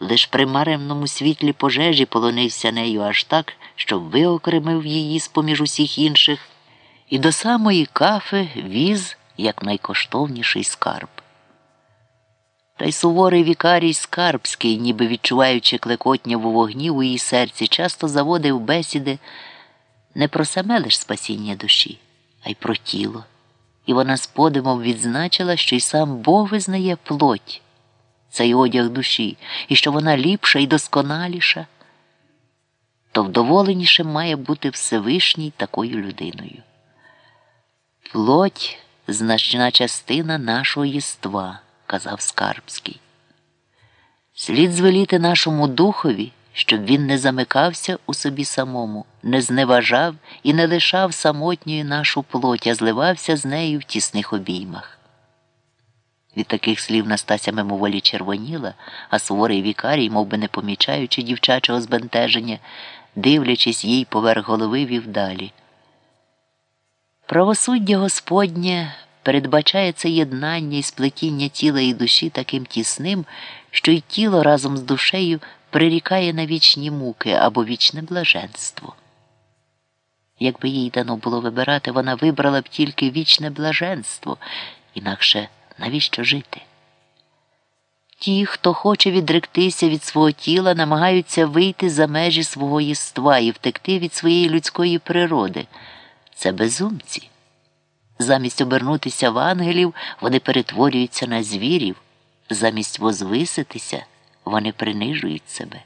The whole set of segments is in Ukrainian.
лиш при маремному світлі пожежі полонився нею аж так, що виокремив її з поміж усіх інших, і до самої кафи віз як найкоштовніший скарб. Та й суворий вікарій Скарбський, ніби відчуваючи клекотняву вогні у її серці, часто заводив бесіди не про саме лиш спасіння душі, а й про тіло. І вона з подимом відзначила, що й сам Бог визнає плоть, цей одяг душі, і що вона ліпша і досконаліша, то вдоволеніше має бути Всевишній такою людиною. Плоть значна частина нашого єства казав Скарбський. Слід звеліти нашому духові, щоб він не замикався у собі самому, не зневажав і не лишав самотньою нашу плоть, а зливався з нею в тісних обіймах. Від таких слів Настася мимоволі червоніла, а суворий вікарій, мов би не помічаючи дівчачого збентеження, дивлячись їй поверх голови, вів далі. Правосуддя Господнє передбачає це єднання і сплетіння тіла і душі таким тісним, що й тіло разом з душею прирікає на вічні муки або вічне блаженство. Якби їй дано було вибирати, вона вибрала б тільки вічне блаженство, інакше навіщо жити? Ті, хто хоче відректися від свого тіла, намагаються вийти за межі свого єства і втекти від своєї людської природи. Це безумці. Замість обернутися в ангелів, вони перетворюються на звірів, замість возвиситися, вони принижують себе.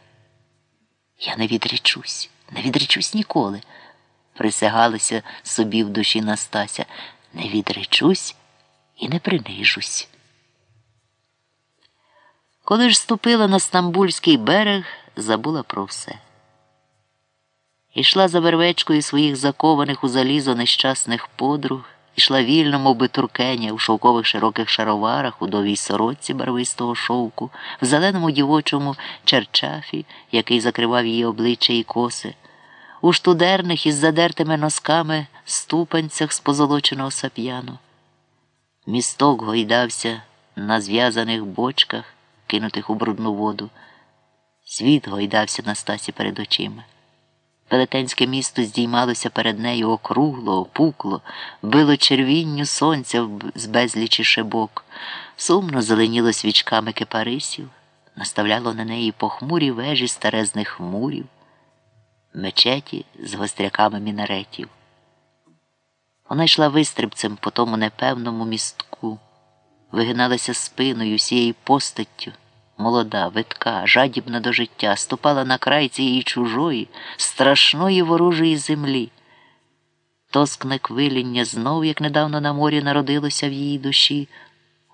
Я не відречусь, не відречусь ніколи, присягалася собі в душі Настася. Не відречусь і не принижусь. Коли ж ступила на Стамбульський берег, забула про все. Ішла за вервечкою своїх закованих у залізо нещасних подруг. Ішла вільно, мов би туркеня, у шовкових широких шароварах, у довій сорочці барвистого шовку, в зеленому дівочому черчафі, який закривав її обличчя і коси, у штудерних із задертими носками ступанцях з позолоченого сап'яну. Місток гойдався на зв'язаних бочках, кинутих у брудну воду. Світ гойдався на стасі перед очима. Велетенське місто здіймалося перед нею округло, опукло, било червінню сонця з безлічі шибок, сумно зеленіло свічками кипарисів, наставляло на неї похмурі вежі старезних мурів, мечеті з гостряками мінаретів. Вона йшла вистрибцем по тому непевному містку, вигиналася спиною всією постаттю молода, витка, жадібна до життя, ступала на край цієї чужої, страшної ворожої землі. Тоскне квиління знов, як недавно на морі народилося в її душі.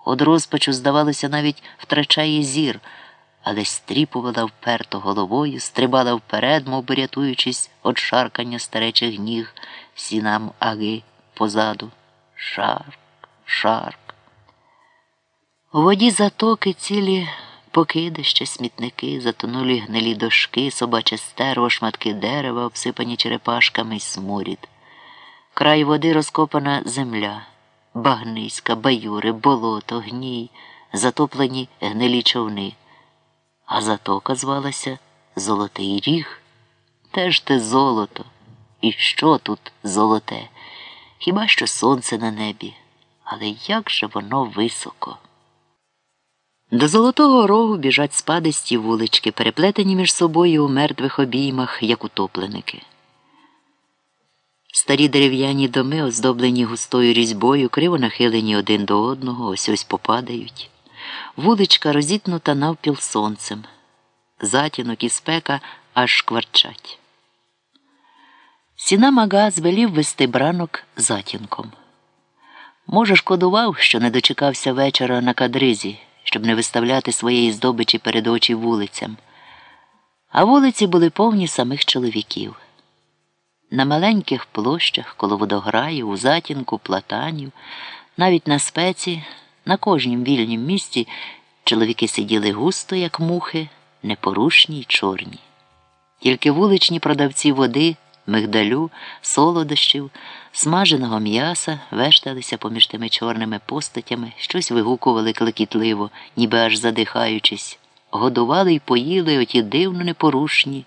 Од розпачу, здавалося, навіть втрачає зір, але стріпувала вперто головою, стрибала вперед, мов би рятуючись від шаркання старечих ніг, Сінам-аги позаду. Шарк, шарк. У воді затоки цілі покидища, смітники, затонулі гнилі дошки, собаче стерво, шматки дерева, обсипані черепашками й сморід. Край води розкопана земля, багниська, баюри, болото, гній, затоплені гнилі човни. А затока звалася Золотий Ріг. Теж те золото. І що тут золоте? Хіба що сонце на небі? Але як же воно високо? До Золотого Рогу біжать спадисті вулички, переплетені між собою у мертвих обіймах, як утопленики. Старі дерев'яні доми, оздоблені густою різьбою, криво нахилені один до одного, ось ось попадають. Вуличка розітнута навпіл сонцем. Затінок і спека аж шкварчать. Сіна мага звелів вести бранок затінком. Може, шкодував, що не дочекався вечора на кадризі щоб не виставляти своєї здобичі перед очі вулицям. А вулиці були повні самих чоловіків. На маленьких площах коло водограю, у затінку, платанів, навіть на спеці, на кожнім вільнім місці чоловіки сиділи густо, як мухи, непорушні й чорні. Тільки вуличні продавці води, мигдалю, солодощів, смаженого м'яса вешталися поміж тими чорними постатями, щось вигукували клекітливо, ніби аж задихаючись. годували й поїли оті дивно непорушні.